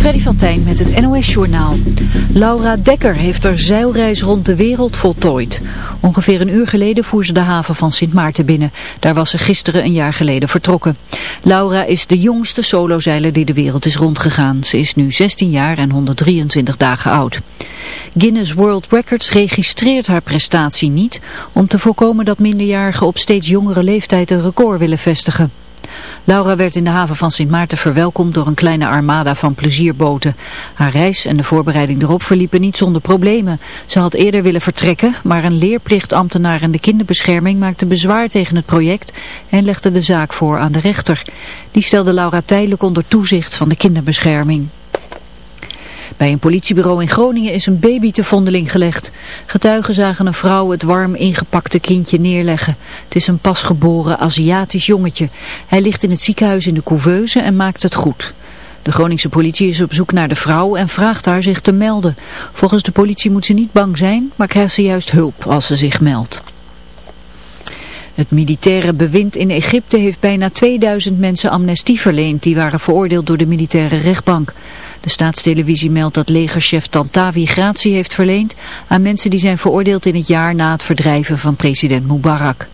Freddy van Tijn met het NOS-journaal. Laura Dekker heeft haar zeilreis rond de wereld voltooid. Ongeveer een uur geleden voer ze de haven van Sint Maarten binnen. Daar was ze gisteren een jaar geleden vertrokken. Laura is de jongste solozeiler die de wereld is rondgegaan. Ze is nu 16 jaar en 123 dagen oud. Guinness World Records registreert haar prestatie niet... om te voorkomen dat minderjarigen op steeds jongere leeftijd een record willen vestigen. Laura werd in de haven van Sint Maarten verwelkomd door een kleine armada van plezierboten. Haar reis en de voorbereiding erop verliepen niet zonder problemen. Ze had eerder willen vertrekken, maar een leerplichtambtenaar in de kinderbescherming maakte bezwaar tegen het project en legde de zaak voor aan de rechter. Die stelde Laura tijdelijk onder toezicht van de kinderbescherming. Bij een politiebureau in Groningen is een baby te vondeling gelegd. Getuigen zagen een vrouw het warm ingepakte kindje neerleggen. Het is een pasgeboren Aziatisch jongetje. Hij ligt in het ziekenhuis in de couveuse en maakt het goed. De Groningse politie is op zoek naar de vrouw en vraagt haar zich te melden. Volgens de politie moet ze niet bang zijn, maar krijgt ze juist hulp als ze zich meldt. Het militaire bewind in Egypte heeft bijna 2000 mensen amnestie verleend die waren veroordeeld door de militaire rechtbank. De staatstelevisie meldt dat legerchef Tantawi gratie heeft verleend aan mensen die zijn veroordeeld in het jaar na het verdrijven van president Mubarak.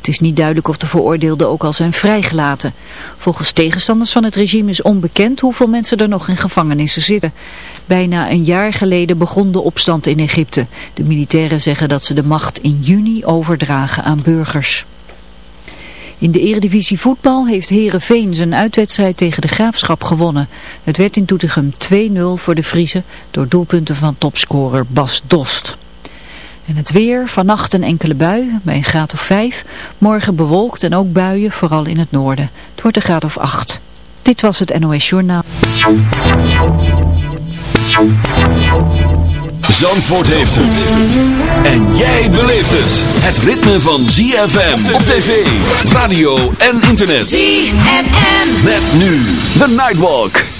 Het is niet duidelijk of de veroordeelden ook al zijn vrijgelaten. Volgens tegenstanders van het regime is onbekend hoeveel mensen er nog in gevangenissen zitten. Bijna een jaar geleden begon de opstand in Egypte. De militairen zeggen dat ze de macht in juni overdragen aan burgers. In de eredivisie voetbal heeft Herenveen zijn uitwedstrijd tegen de Graafschap gewonnen. Het werd in Doetinchem 2-0 voor de Friese door doelpunten van topscorer Bas Dost. En het weer, vannacht een enkele bui, bij een graad of 5. Morgen bewolkt en ook buien, vooral in het noorden. Het wordt een graad of 8. Dit was het NOS Journaal. Zandvoort heeft het. En jij beleeft het. Het ritme van ZFM op tv, radio en internet. ZFM. Met nu The Nightwalk.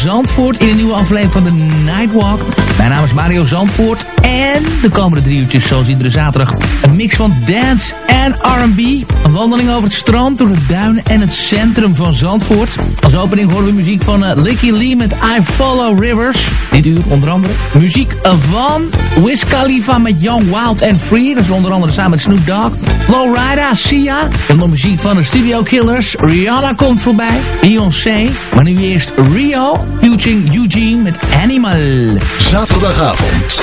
Zandvoort in een nieuwe aflevering van de Nightwalk. Mijn naam is Mario Zandvoort. De komende drie uurtjes, zoals iedere zaterdag, een mix van dance en R&B. Een wandeling over het strand, door de duinen en het centrum van Zandvoort. Als opening horen we muziek van eh, Licky Lee met I Follow Rivers. Dit uur onder andere muziek van Wiz Khalifa met Young Wild and Free. Dat is onder andere samen met Snoop Dogg. Lowrider, Sia. En dan muziek van de Studio Killers. Rihanna komt voorbij. Beyoncé. Maar nu eerst Rio. Featuring Eugene met Animal. Zaterdagavond.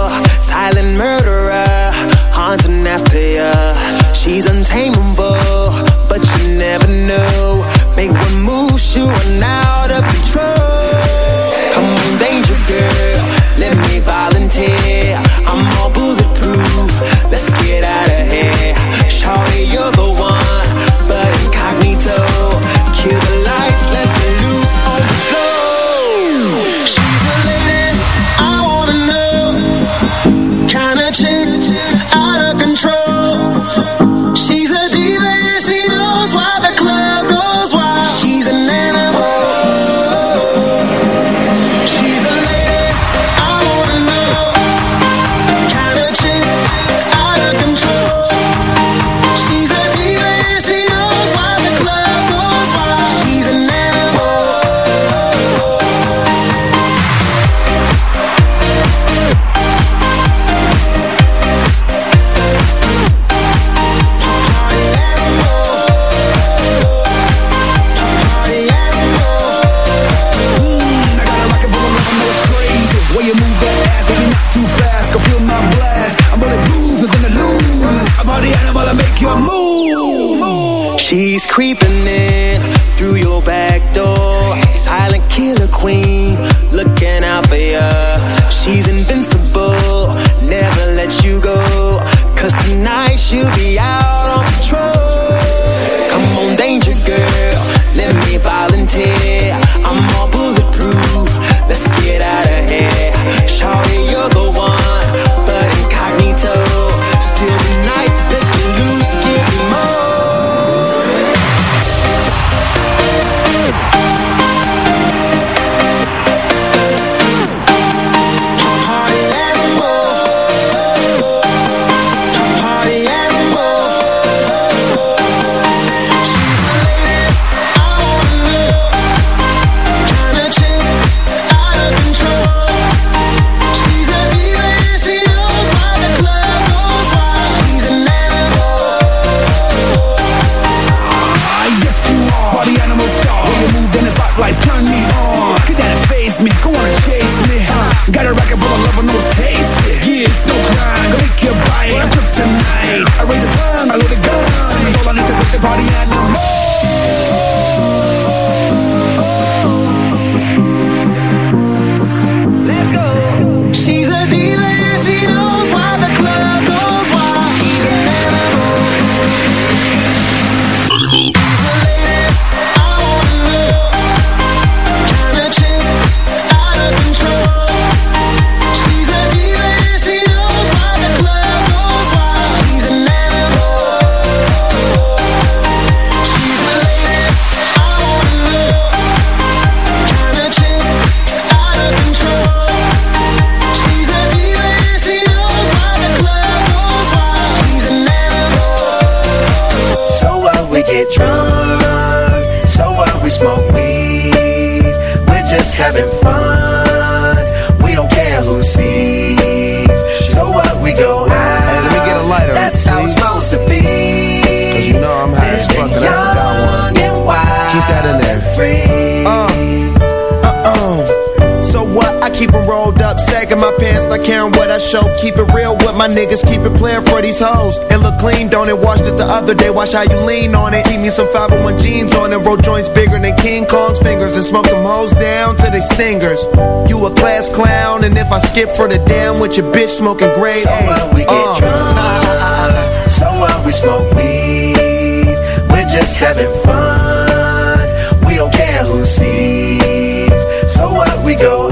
rolled up, sagging my pants, not caring what I show. Keep it real with my niggas, keep it playing for these hoes. It look clean, don't it? Washed it the other day, watch how you lean on it. Eat me some 501 jeans on and roll joints bigger than King Kong's fingers, and smoke them hoes down to they stingers. You a class clown, and if I skip for the damn with your bitch smoking gray. so A. we get uh. drunk, so what we smoke weed, we're just having fun. We don't care who sees, so what we go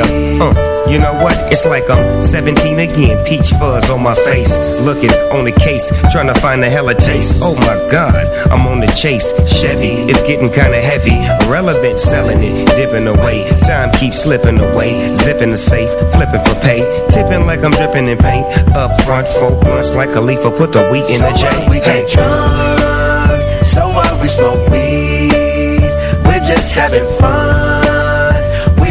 Uh, you know what? It's like I'm 17 again, peach fuzz on my face. Looking on the case, trying to find a hella chase. Oh my god, I'm on the chase. Chevy, it's getting kinda heavy. Relevant, selling it, dipping away. Time keeps slipping away. Zipping the safe, flipping for pay. Tipping like I'm dripping in paint. Up front, four blunts like a leaf, put the wheat in so the J. We get drunk, so what we smoke weed. We're just having fun.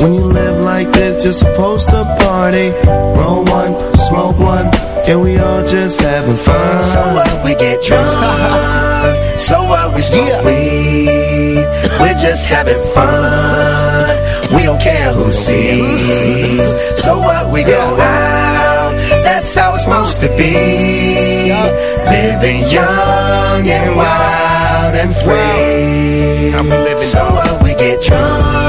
When you live like this, you're supposed to party. Roll one, smoke one, and we all just having fun. So what we get drunk, so what we smoke weed. We're just having fun. We don't care who sees. So what we go out, that's how it's supposed to be. Living young and wild and free. So what we get drunk,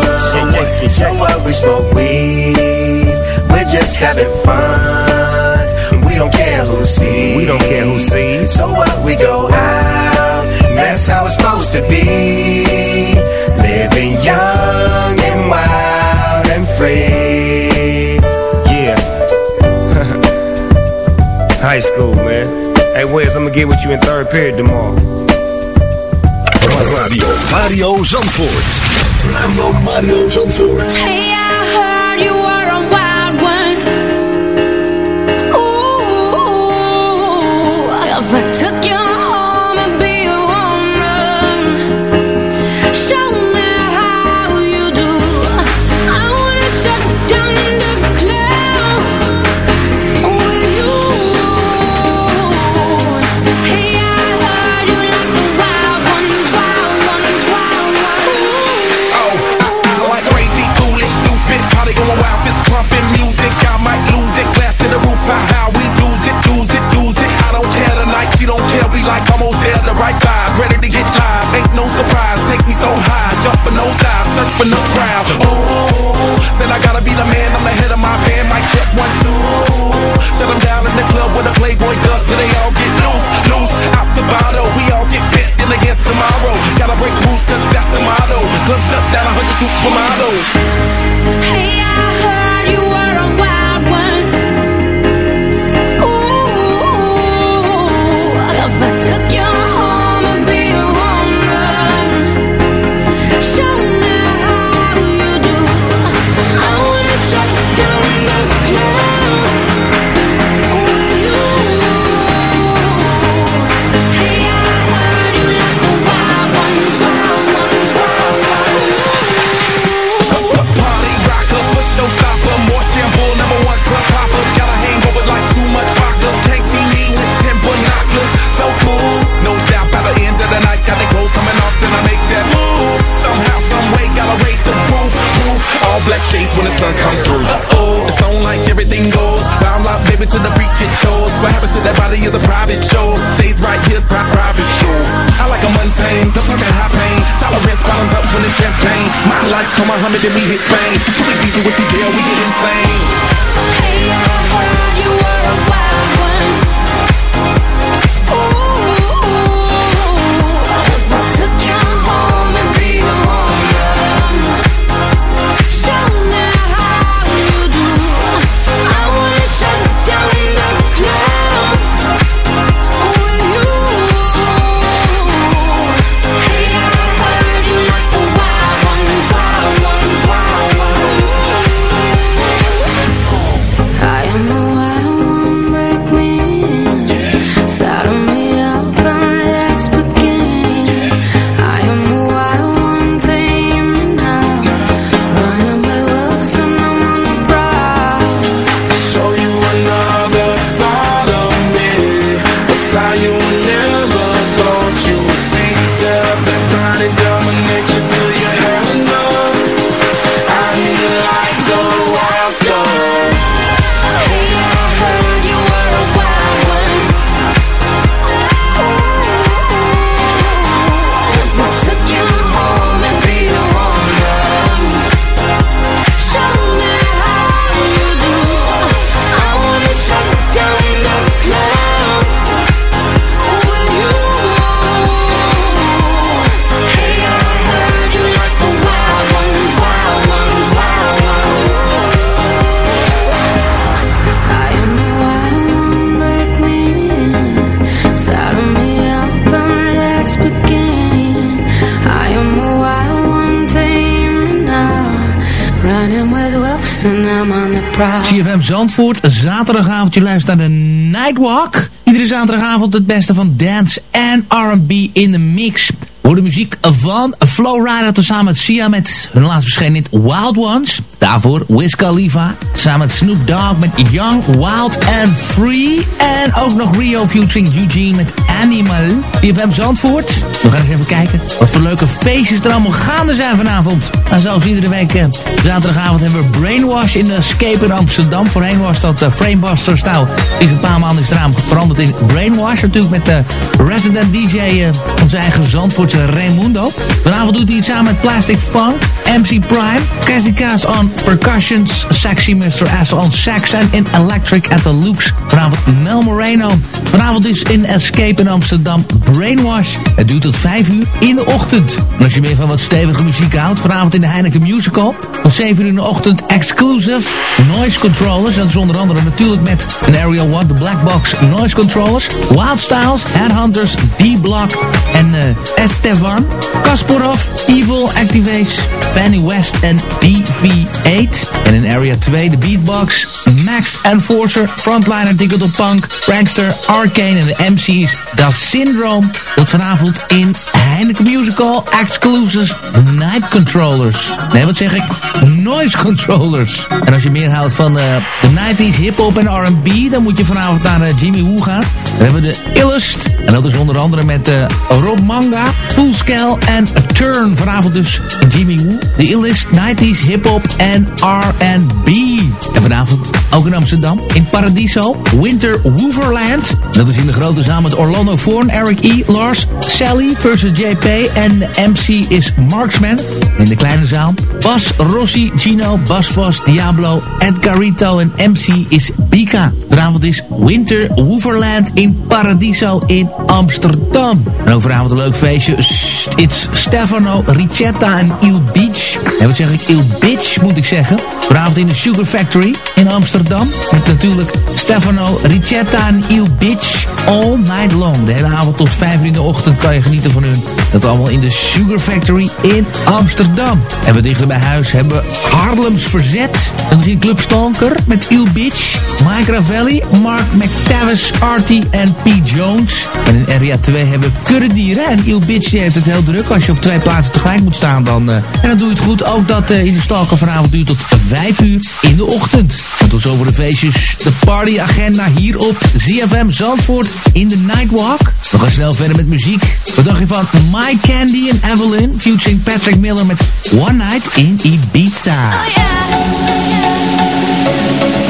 so what, so what we smoke weed. We're just having fun. We don't care who sees. We don't care who sees. So what we go out, that's how it's supposed to be. Living young and wild and free. Yeah. High school, man. Hey, Wes, I'm gonna get with you in third period tomorrow. Radio Mario Zandvoort. Radio Mario Zandvoort. Hey, I heard you were a wild one. Ooh, if I took you ready to get live. Ain't no surprise, take me so high, jumping those dives, surfing the crowd. Oh, said I gotta be the man, I'm the head of my band, mic check one, two. Shut 'em down in the club with a Playboy does, so they all get loose, loose, out the bottle. We all get fit in again tomorrow. Gotta break rules, cause that's the motto. Club shut down, a hundred supermodels. Hey, I heard you were a wild harder me hit bang. Scooby-Doo with the Dale Zandvoort, zaterdagavond, je luistert naar de Nightwalk. Iedere zaterdagavond het beste van dance en R&B in de mix. Hoor de muziek van Flowrider tezamen met Sia met hun laatst verschenen Wild Ones. Daarvoor Wiz Khalifa samen met Snoop Dogg met Young, Wild and Free. En ook nog Rio featuring Eugene met Animal. CFM Zandvoort. We gaan eens even kijken wat voor leuke feestjes er allemaal gaande zijn vanavond. En zoals iedere week eh, zaterdagavond hebben we Brainwash in de Escape in Amsterdam. Voorheen was dat uh, Framebuster Style. Die is een paar maanden is veranderd in Brainwash. Natuurlijk met de resident DJ uh, onze eigen Zandvoortse Raimundo. Vanavond doet hij het samen met Plastic Funk, MC Prime, Cassie on percussions, Sexy Mr. S on sax en in Electric at the Looks. Vanavond Mel Moreno. Vanavond is in Escape in Amsterdam Brainwash. Het duurt tot 5 uur in de ochtend. En als je meer van wat stevige muziek houdt, vanavond in de Heineken Musical. Tot 7 uur in de ochtend exclusive noise controllers. Dat is onder andere natuurlijk met Area 1, de Black Box noise controllers. Wild Styles, Headhunters, D-Block en uh, Estevan. Kasparov, Evil Activates, Penny West en DV8. En in Area 2 de Beatbox, Max Enforcer, Frontliner Digital Punk, Prankster, Arcane en de MC's Da Syndrome. Tot vanavond in Heineken Musical Exclusives Night Controllers. Nee, wat zeg ik? Noise Controllers. En als je meer houdt van uh, de 90s hip-hop en R&B, dan moet je vanavond naar uh, Jimmy Woo gaan. Dan hebben we de Illust. En dat is onder andere met uh, Rob Manga, Full Scale en A Turn. Vanavond dus Jimmy Woo. De Illust, 90s hip-hop en R&B. En vanavond ook in Amsterdam, in Paradiso, Winter Wooverland. Dat is in de grote zaal met Orlando Voorn, Eric E., Lars, Sally versus JP en MC is Marksman. In de kleine zaal, Bas, Rossi, Gino, Bas Vos, Diablo, Edgarito en MC is Bika. Vanavond is Winter Wooverland in Paradiso in Amsterdam. En ook vanavond een leuk feestje. It's Stefano, Ricetta en Il Beach. En wat zeg ik? Il Beach moet ik zeggen. Vanavond in de Sugar Factory in Amsterdam. Met natuurlijk Stefano, Ricetta en Il Beach. All night long. De hele avond tot 5 uur in de ochtend kan je genieten van hun. Dat allemaal in de Sugar Factory in Amsterdam. En we dichter bij huis hebben Harlems Verzet. Dan is in Club Stalker met Il Beach. Mike Mark McTavish, Artie en P. Jones. En in Area 2 hebben we Kurredieren. En Il die heeft het heel druk. Als je op twee plaatsen tegelijk moet staan dan... Uh, en dan doe je het goed. Ook dat uh, in de Stalker vanavond duurt tot 5 uur in de ochtend. En tot zover de feestjes. De partyagenda hier op ZFM Zandvoort in de Nightwalk. We gaan snel verder met muziek. Wat dacht je van My Candy en Evelyn? Featuring Patrick Miller met One Night in Ibiza. Oh One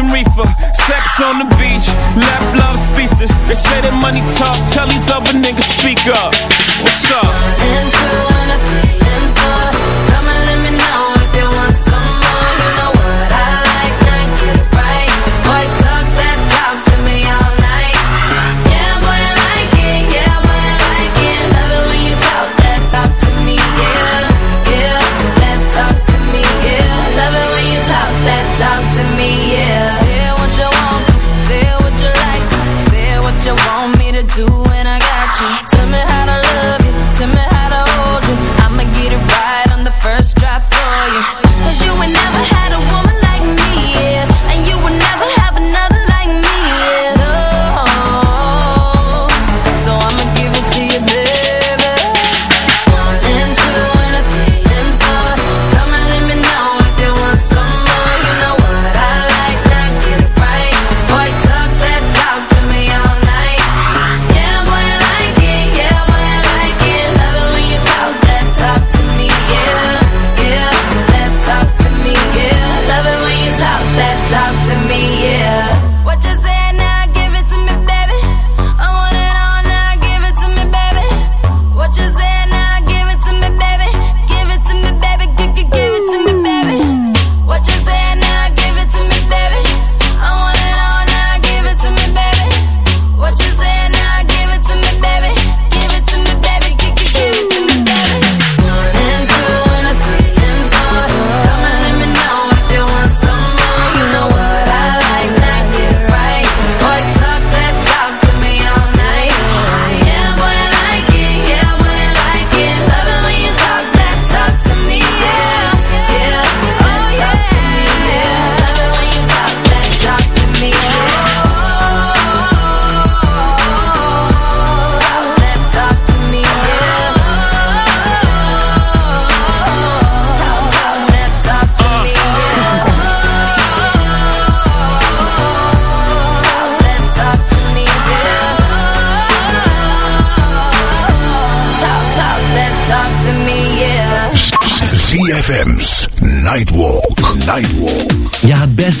some reefer, sex on the beach, left love speechless. They say that money talk, tell these other niggas speak up. What's up?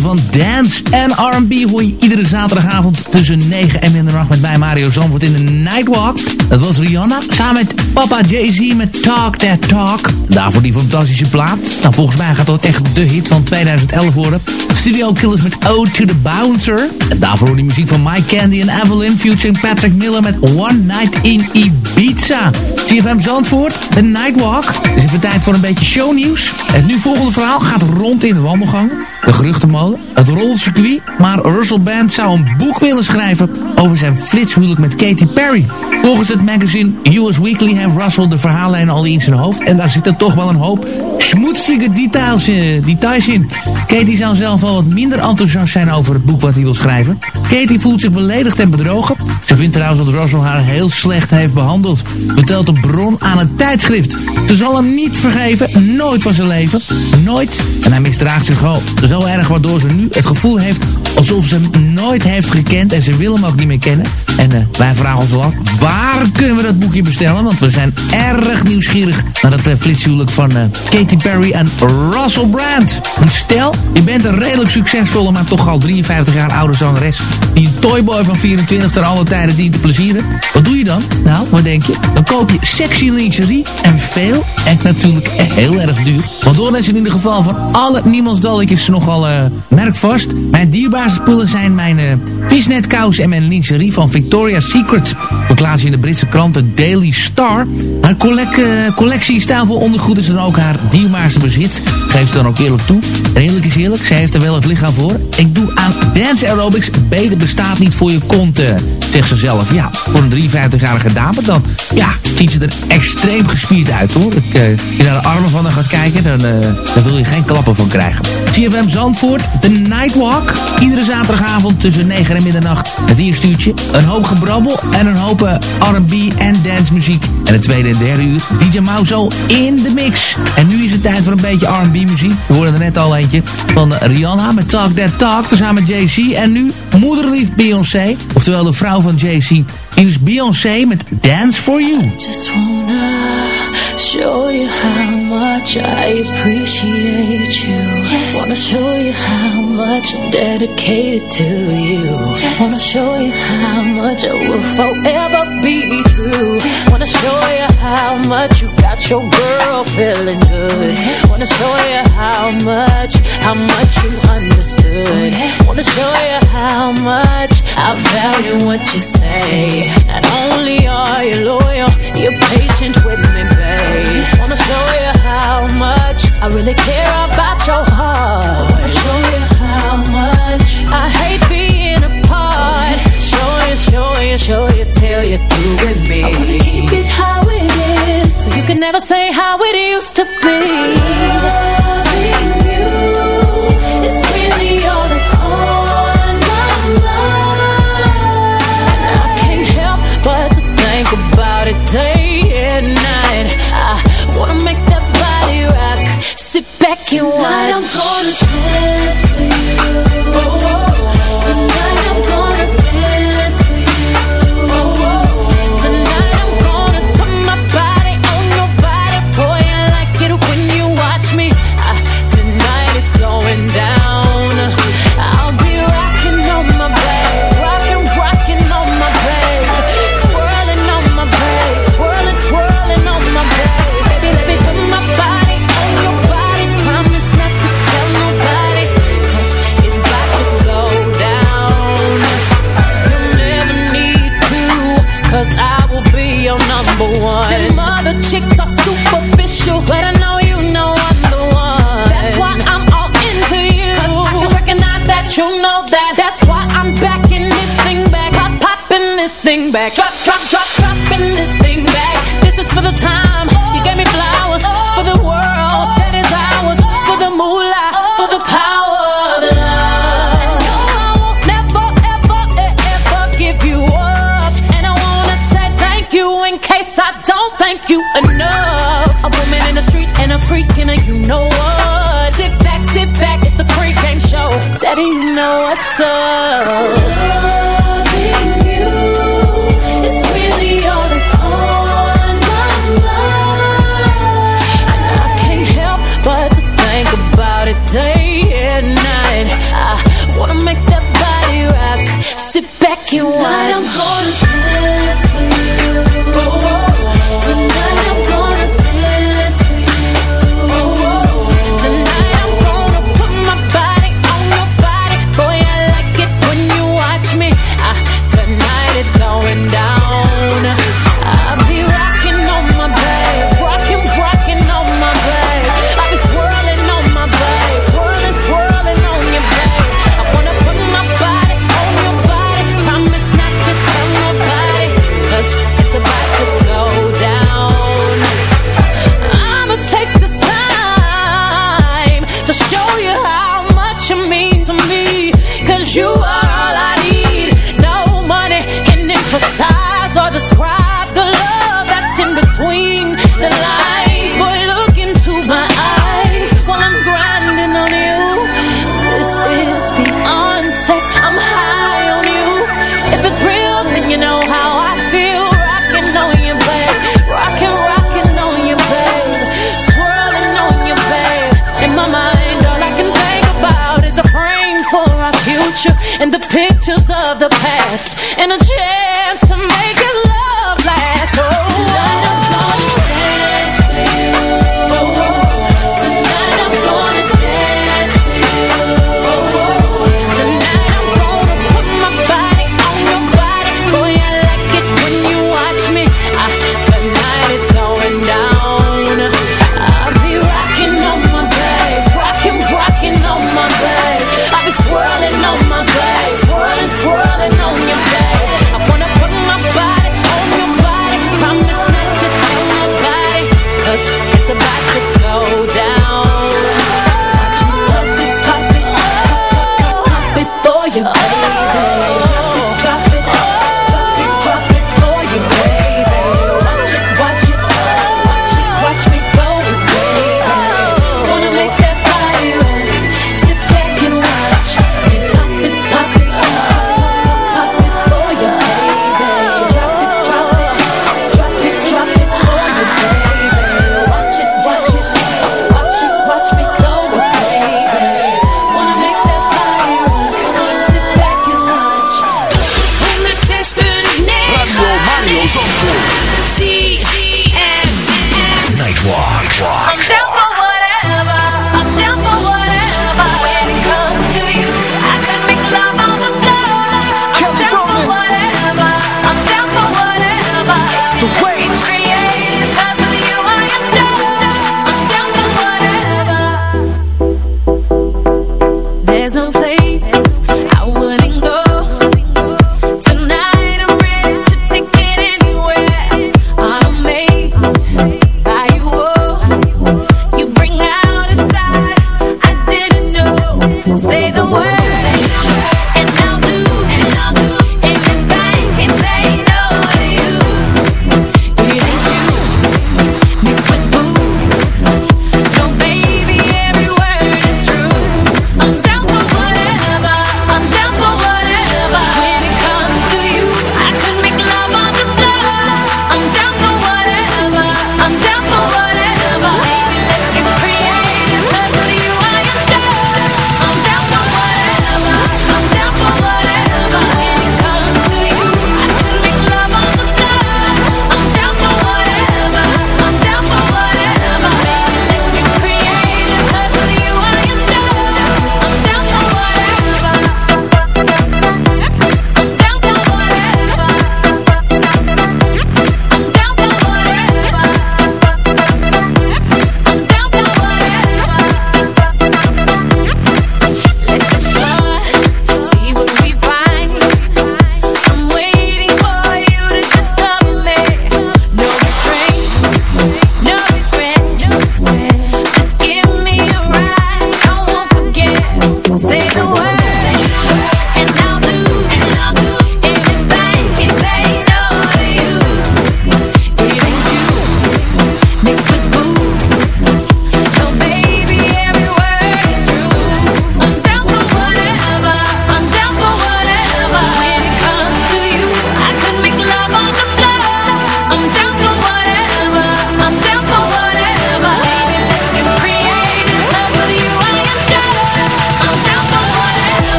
Van dance en R&B hoor je iedere zaterdagavond tussen 9 en middernacht met mij Mario Zandvoort in de Nightwalk. Dat was Rihanna samen met papa Jay-Z met Talk That Talk. Daarvoor die fantastische plaat. Nou, volgens mij gaat dat echt de hit van 2011 worden. Studio Killers met Ode to the Bouncer. En daarvoor hoor die muziek van Mike Candy en Evelyn featuring Patrick Miller met One Night in Ibiza. CFM Zandvoort, de Nightwalk. Het is even tijd voor een beetje shownieuws. Het nu volgende verhaal gaat rond in de wandelgang. De geruchtenmolen, het rolcircuit. Maar Russell Band zou een boek willen schrijven over zijn flitshuwelijk met Katy Perry. Volgens het magazine US Weekly heeft Russell de verhaallijn al in zijn hoofd. En daar zitten toch wel een hoop smoetsige details, details in. Katy zou zelf wel wat minder enthousiast zijn over het boek wat hij wil schrijven. Katy voelt zich beledigd en bedrogen. Ze vindt trouwens dat Russell haar heel slecht heeft behandeld. Vertelt een bron aan een tijdschrift. Ze zal hem niet vergeven, nooit van zijn leven. Nooit. En hij misdraagt zich al zo erg waardoor ze nu het gevoel heeft alsof ze hem nooit heeft gekend. En ze wil hem ook niet meer kennen. En eh, wij vragen ons af, waar kunnen we dat boekje bestellen? Want we zijn erg nieuwsgierig naar het uh, flitshuwelijk van eh, Katy Perry en Russell Brand. Een stel, je bent een redelijk succesvolle, maar toch al 53 jaar oude zangeres... die een toyboy van 24 ter alle tijden dient te plezieren. Wat doe je dan? Nou, wat denk je? Dan koop je sexy lingerie en veel en natuurlijk heel erg duur. Want door is in ieder geval van alle niemandsdalletjes nogal merkvast. Mijn dierbaarste spullen zijn mijn uh, visnetkous en mijn lingerie van Victoria's Secret. Verklaart in de Britse krant The Daily Star. Haar uh, collectie stijlvol ondergoed is dan ook haar dierbaarste bezit. Geeft ze dan ook eerlijk toe. En is eerlijk, zij heeft er wel het lichaam voor. Ik doe aan dance aerobics. Beter bestaat niet voor je kont, zegt ze zelf. Ja, voor een 53-jarige dame dan, ja, ziet ze er extreem gespierd uit hoor. Ik, als je naar de armen van haar gaat kijken, dan, dan wil je geen klappen van krijgen. CFM Zandvoort, The Nightwalk. Iedere zaterdagavond tussen 9 en middernacht. Het eerste uurtje, een hoop gebrabbel en een hoop uh, R&B en dance muziek. En het tweede en derde uur, DJ Mauzo in de mix. En nu is het tijd voor een beetje R&B muziek. We hoorden er net al eentje van Rihanna met Talk That Talk. Tezamen met Jay-Z. En nu moederlief Beyoncé. Oftewel de vrouw van Jay-Z. Hier is Beyoncé met Dance For You. Just wanna show you how much I appreciate you. Yes. Wanna show you how much I'm dedicated to you. Yes. Wanna show you how much I will forever be true. Yes. Wanna show you how much you got your girl feeling good. Wanna show you how much, how much you understood. Oh, wanna show you how much I value what you say. Not only are you loyal, you're patient with me, babe. Wanna show you how much I really care about your heart. Wanna show you how much I hate being apart. Show you, show you, show you till you're through with me. I wanna keep it how it is, so you can never say how it used to be. so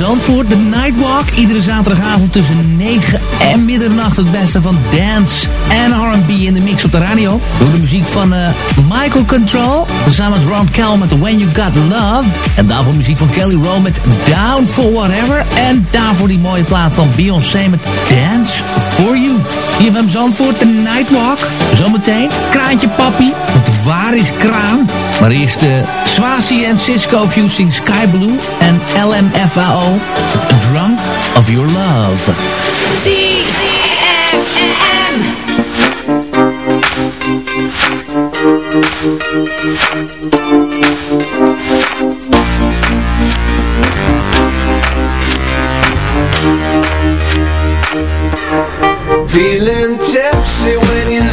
Zandvoort, de Nightwalk. Iedere zaterdagavond tussen 9 en middernacht het beste van dance en R&B in de mix op de radio. Door de muziek van eh, Michael Control, samen met Ron Cal met When You Got Love. En daarvoor muziek van Kelly Rowe met Down For Whatever. En daarvoor die mooie plaat van Beyoncé met Dance For You. CFM Zandvoort, de Nightwalk. Zometeen, Kraantje Papi. Want waar is Kraan? Maar eerst de Swasi en Cisco fusing Sky Blue en LMFAO. Drunk of Your Love. Feeling tipsy when your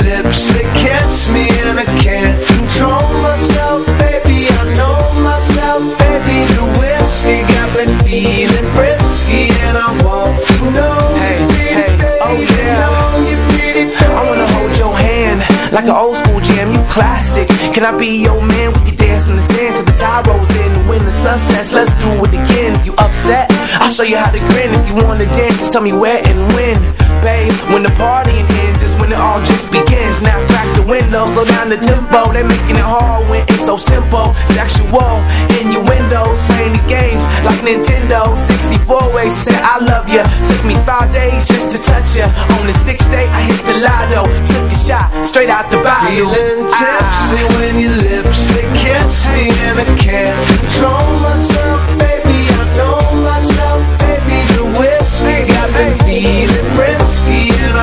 feeling frisky and I want to know. Hey, hey, oh yeah. I wanna hold your hand like an old school jam. You classic. Can I be your man? We can dance in the sand till the tide rolls in. When the sun sets, let's do it again. If you upset, I'll show you how to grin. If you wanna dance, just tell me where and when. Babe, when the partying ends is when it all just begins. Now crack the window, slow down the tempo. They're making it hard when it's so simple. Sexual innuendos, playing these games like Nintendo. 64 ways to say I love you. Took me five days just to touch you. On the sixth day, I hit the lotto. Took a shot straight out the bottle. Feeling tipsy ah. when your lips they kiss me and I can't control myself, baby. I know myself, baby. The whiskey got me feeling risky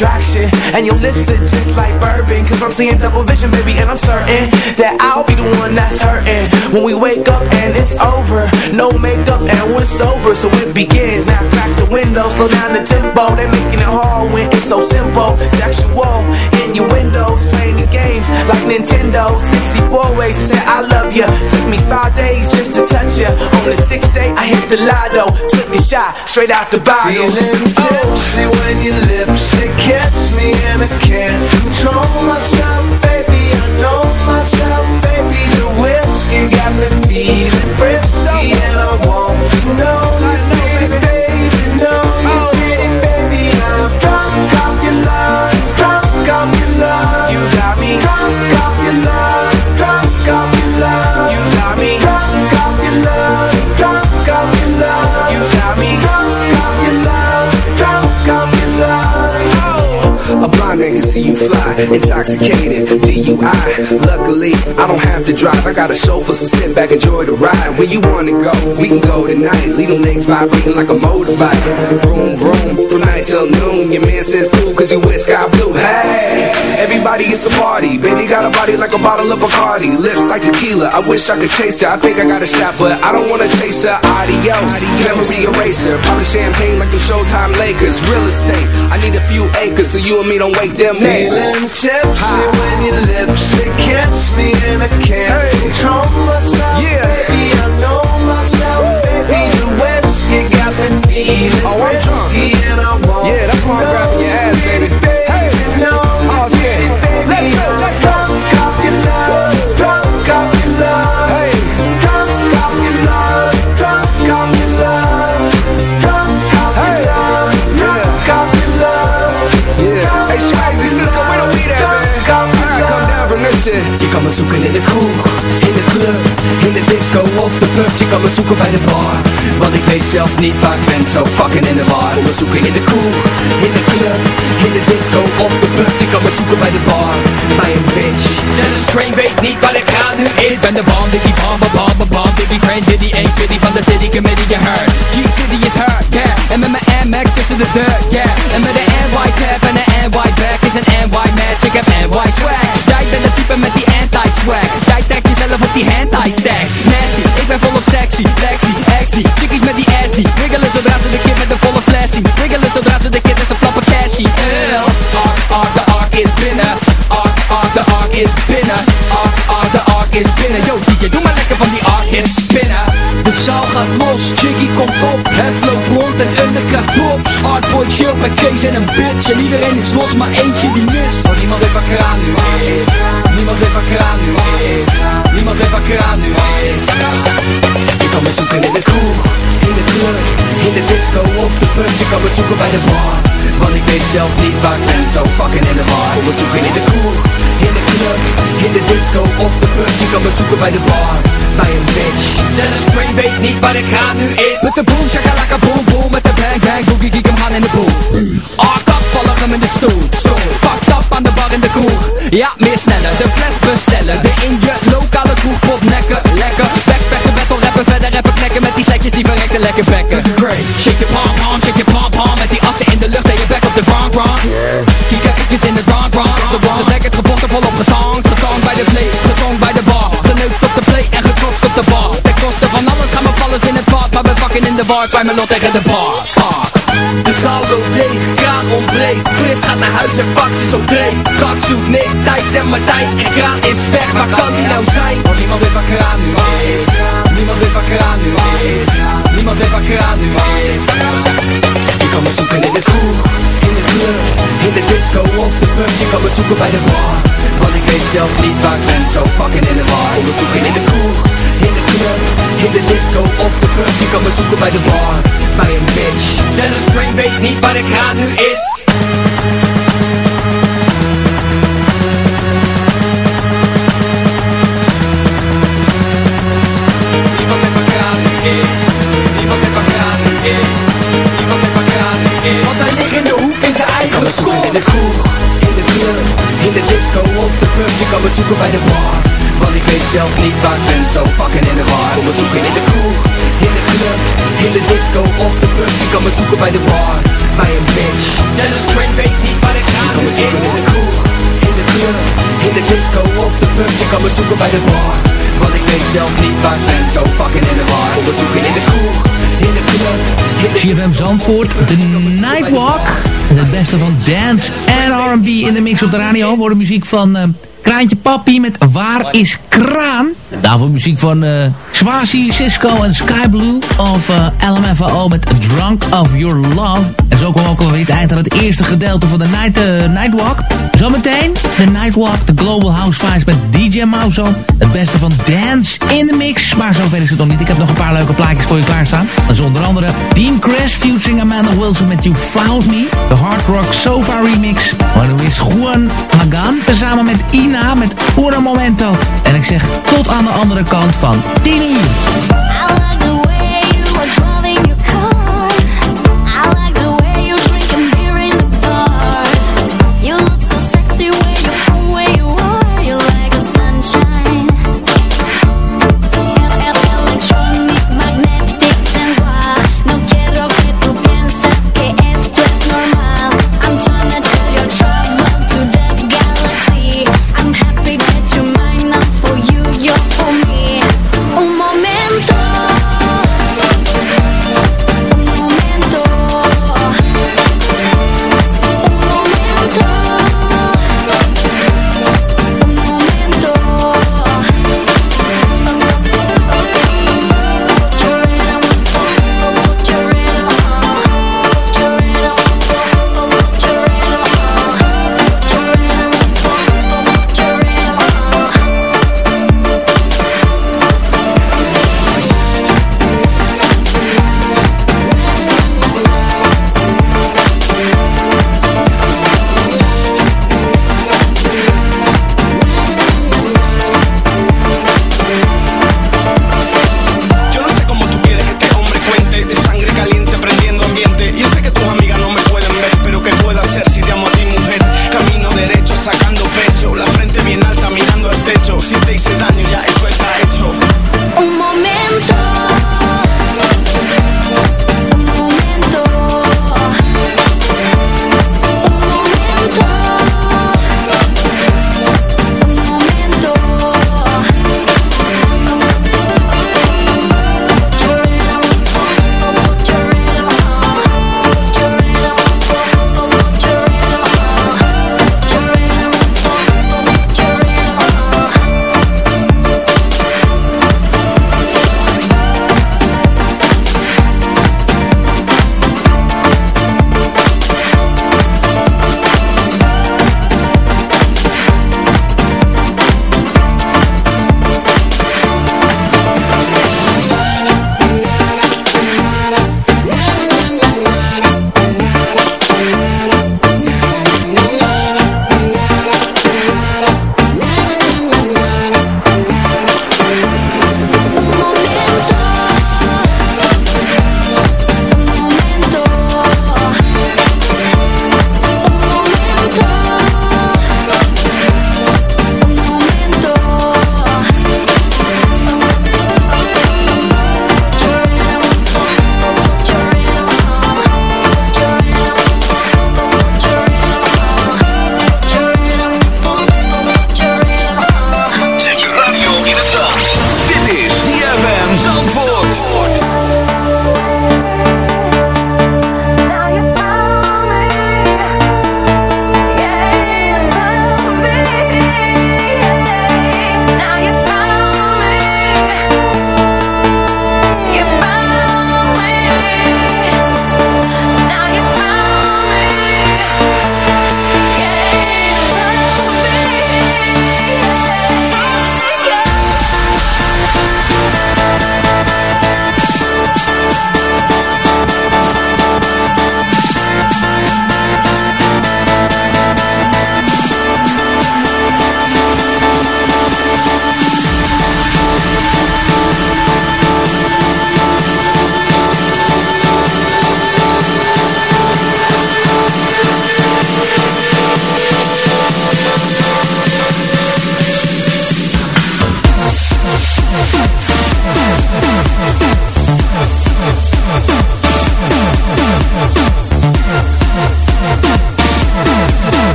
distraction And your lips are just like bourbon Cause I'm seeing double vision, baby And I'm certain that I'll be the one that's hurting. When we wake up and it's over No makeup and we're sober So it begins. Now crack the window, slow down the tempo. They're making it hard when it's so simple. Sexual innuendos Playing these games like Nintendo. 64 ways to say I love you Took me five days just to touch you On the sixth day I hit the lotto. Took the shot straight out the bottle. Feeling tipsy when your lips they kiss me and I can't control myself, baby. I know myself, baby. The whiskey got me feeling frisky and I want to know A blind man can see you fly, intoxicated, DUI. Luckily, I don't have to drive. I got a chauffeur, so sit back, enjoy the ride. Where you wanna go, we can go tonight. Leave them legs vibrating like a motorbike. Vroom, vroom, from night till noon. Your man says cool, cause you wear sky blue. Hey, everybody, it's a party. Baby got a body like a bottle of Bacardi. Lips like tequila, I wish I could taste her. I think I got a shot, but I don't wanna taste her. Adios, memory eraser. Pop champagne like the Showtime Lakers. Real estate, I need a few acres so you and me don't wake them Feeling tipsy when your lips they kiss me and I can't control myself, Yeah. baby. I know myself, baby. The whiskey got me feeling Oh, risky and I want Yeah, that's why I'm grabbing your ass, disco of de pub Je kan me zoeken bij de bar, want ik weet zelf niet waar ik ben Zo fucking in de war, Kom me zoeken in de kroeg, in de club, in de disco of de pub Je kan me zoeken bij de bar, bij een bitch. Zelfs Crane weet niet wat ik ga nu is. Ben de bomb, diggy bomb, bomb, bomb, diggy Crane, diddy, ain't fitty van de Diddy Committee, je heard G-City is hurt, yeah. En met mijn MX tussen de deur, yeah. En met de NY cap en de NY back is een NY match. Ik heb NY swag, op die hentai sex Nasty, ik ben volop sexy sexy, exy, chickies met die ass die Wiggelen zodra ze de kid met een volle flessie Wiggelen zodra ze de kid met ze flappen cashy. Ark, ark, de ark is binnen. Ark, ark, de ark is binnen. Ark, ark, de ark is binnen. Yo DJ, doe maar lekker van die ark hits spinnen. De zaal gaat los, Chicky komt op Het Kees en een bitch En iedereen is los, maar eentje die mist. Want niemand weet waar kraan nu is. Niemand weet waar kraan nu is. Niemand weet waar kraan nu is. Je kan me zoeken in de kroeg In de club In de disco of de pub. Je kan me zoeken bij de bar Want ik weet zelf niet waar ik ben. Zo fucking in de war. Kom me zoeken in de kroeg In de club In de disco of de pub. Je kan me zoeken bij de bar Bij een bitch. Zelfs Queen weet niet waar de kraan nu is. Met de boom, shakalaka boom boom. Met bang bang boogie kiek hem aan in de boom Ah, kap, vallen hem in de stoel. Zo, fucked up aan de bar in de kroeg. Ja, meer sneller, de fles bestellen. De in je lokale kroeg pot nekken Lekker, backpacken, battle rappen Verder even knekken. Met die sletjes die verrekten lekker bekken. Great, shake your pom pom, shake your pom pom Met die assen in de lucht en je bek op de ground Kiek eventjes in de ground ground Er wordt gedekkerd, gevochten, volop getankt. Getankt bij de play, getonkt bij de bar. Geneukt op de play en geklotst op de bar. Ten koste van alles gaan we vallen in het Maar we fucking in de bar, zwaai lot tegen de bar. De zaal loopt leeg, kraan ontbreekt. Chris gaat naar huis en fax is op dreef Kak zoekt Nick, Thijs en Martijn. En kraan is weg, waar kan die nou zijn? Want niemand weet waar kraan nu is. Niemand weet waar kraan nu is. Niemand weet waar kraan nu is. Je kan me zoeken in de kroeg In de club, in de disco of de pub. Je kan me zoeken bij de bar Want ik weet zelf niet waar ik ben. Zo fucking in de war. Kom me zoeken in de kroeg In de club, in de disco of de pub Je kan me zoeken bij de bar Bij een bitch. Zelfs Brain weet niet waar de kraan nu is. Niemand weet waar kraan nu is. Niemand weet waar kraan nu is. Niemand weet waar kraan nu is. Want hij ligt in de hoek in zijn eigen school In de kroeg, in de club, in de disco of de pub Je kan me zoeken bij de bar Want ik weet zelf niet waar ik ben Zo fucking in de war Kom me zoeken in de kroeg, in de club, in de disco of de pub Je kan me zoeken bij de bar Bij een bitch Zelfs Queen weet niet waar ik ga nu is in de kroeg, in de club, in de disco of de pub Je kan me zoeken bij de bar Want ik weet zelf niet waar ik ben Zo fucking in de war Kom me zoeken in de kroeg, in de club CFM Zandvoort, The Nightwalk. En het beste van dance en R&B in de mix op de radio. Voor de muziek van eh, Kraantje Papi met Waar is Kraan? Daarvoor muziek van eh Swazi, Cisco en Sky Blue. Of eh, LMFAO met Drunk of Your Love. En zo we ook alweer het eind aan het eerste gedeelte van de night, eh, Nightwalk. Zometeen de Nightwalk, de Global House Vibes met DJ Mauzo. Het beste van dance in de mix. Maar zover is het nog niet. Ik heb nog een paar leuke plaatjes voor je klaarstaan. Dat is onder andere Team Crash featuring Amanda Wilson met You Found Me. De Hard Rock Sofa remix. Maar nu is Juan Magan tezamen met Ina met Ura Momento. En ik zeg tot aan de andere kant van 10 uur.